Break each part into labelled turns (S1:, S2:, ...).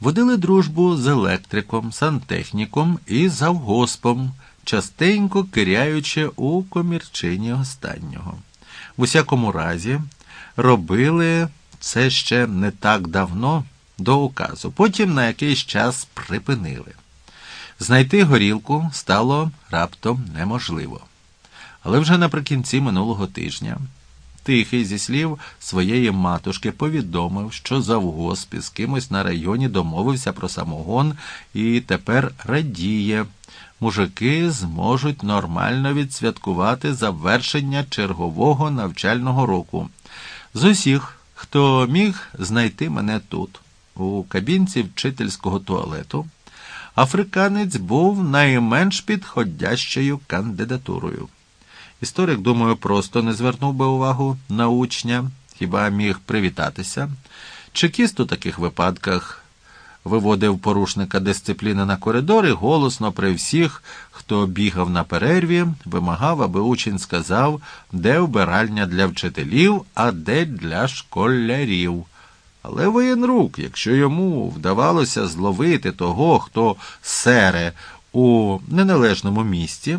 S1: водили дружбу з електриком, сантехніком і завгоспом, частенько киряючи у комірчині останнього. В усякому разі, робили це ще не так давно до указу, потім на якийсь час припинили. Знайти горілку стало раптом неможливо. Але вже наприкінці минулого тижня тихий зі слів своєї матушки повідомив, що завгосп з кимось на районі домовився про самогон і тепер радіє. Мужики зможуть нормально відсвяткувати завершення чергового навчального року. З усіх, хто міг знайти мене тут, у кабінці вчительського туалету, африканець був найменш підходящою кандидатурою. Історик, думаю, просто не звернув би увагу на учня, хіба міг привітатися. Чекіст у таких випадках виводив порушника дисципліни на коридор і голосно при всіх, хто бігав на перерві, вимагав, аби учень сказав, де вбиральня для вчителів, а де для школярів. Але воєнрук, якщо йому вдавалося зловити того, хто сере у неналежному місці,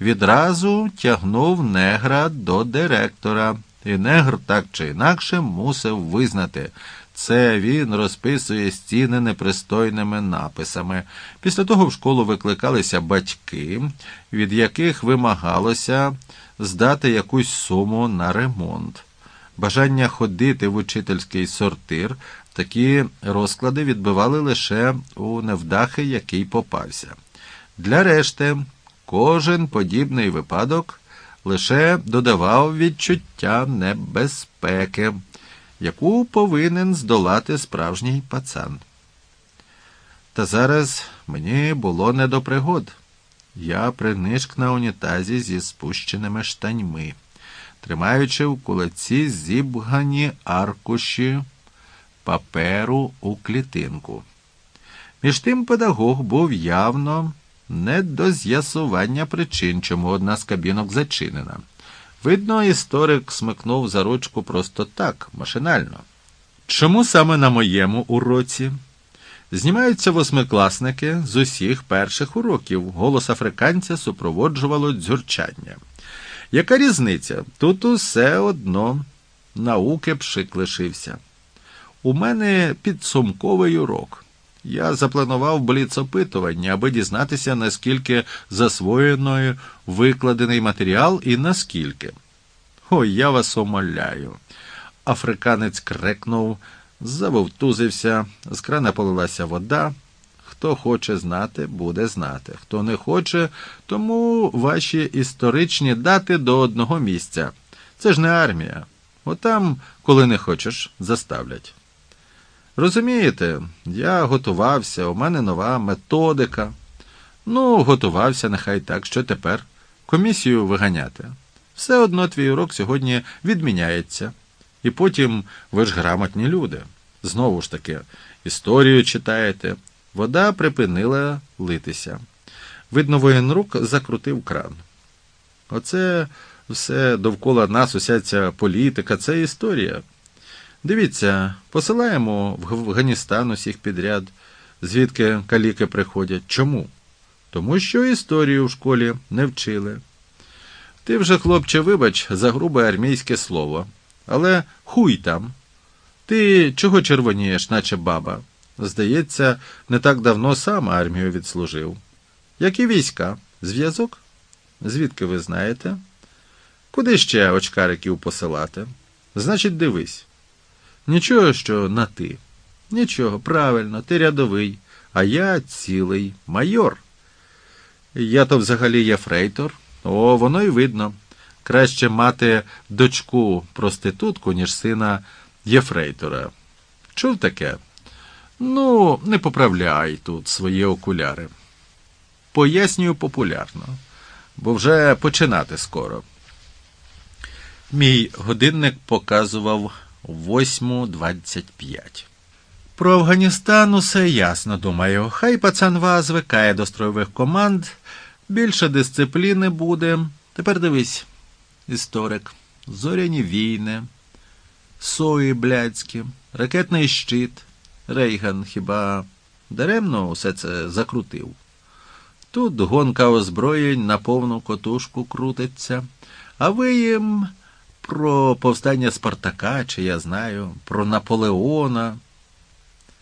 S1: відразу тягнув негра до директора, і негр так чи інакше мусив визнати. Це він розписує стіни непристойними написами. Після того в школу викликалися батьки, від яких вимагалося здати якусь суму на ремонт. Бажання ходити в учительський сортир такі розклади відбивали лише у невдахи, який попався. Для решти, кожен подібний випадок лише додавав відчуття небезпеки, яку повинен здолати справжній пацан. Та зараз мені було не до пригод. Я принишк на унітазі зі спущеними штаньми, тримаючи в кулаці зібгані аркуші паперу у клітинку. Між тим педагог був явно не до з'ясування причин, чому одна з кабінок зачинена. Видно, історик смикнув за ручку просто так, машинально. Чому саме на моєму уроці? Знімаються восьмикласники з усіх перших уроків. Голос африканця супроводжувало дзюрчання. Яка різниця? Тут усе одно науки пшик лишився. У мене підсумковий урок. Я запланував бліц-опитування, аби дізнатися, наскільки засвоєною викладений матеріал і наскільки. Ой, я вас умоляю. Африканець крекнув, завовтузився, з крана полилася вода. Хто хоче знати, буде знати. Хто не хоче, тому ваші історичні дати до одного місця. Це ж не армія. Отам, коли не хочеш, заставлять. Розумієте, я готувався, у мене нова методика. Ну, готувався, нехай так, що тепер? Комісію виганяти. Все одно твій урок сьогодні відміняється. І потім ви ж грамотні люди. Знову ж таки, історію читаєте. Вода припинила литися. Видно, воєнрук закрутив кран. Оце все довкола нас, уся ця політика, це історія. Дивіться, посилаємо в Афганістан усіх підряд, звідки каліки приходять. Чому? Тому що історію в школі не вчили. Ти вже, хлопче, вибач, за грубе армійське слово. Але хуй там. Ти чого червонієш, наче баба? Здається, не так давно сам армію відслужив. Які війська? Зв'язок? Звідки ви знаєте? Куди ще очкариків посилати? Значить, дивись. Нічого, що на ти. Нічого, правильно, ти рядовий, а я цілий майор. Я то взагалі є фрейтор. О, воно й видно. Краще мати дочку проститутку, ніж сина єфрейтора. Чув таке? Ну, не поправляй тут свої окуляри. Пояснюю популярно, бо вже починати скоро. Мій годинник показував 8.25. Про Афганістан усе ясно, думаю. Хай пацанва звикає до строєвих команд, більше дисципліни буде. Тепер дивись, історик, зоряні війни, сої блядські, ракетний щит, Рейган хіба Даремно усе це закрутив. Тут гонка озброєнь на повну котушку крутиться, а ви їм про повстання Спартака, чи я знаю, про Наполеона.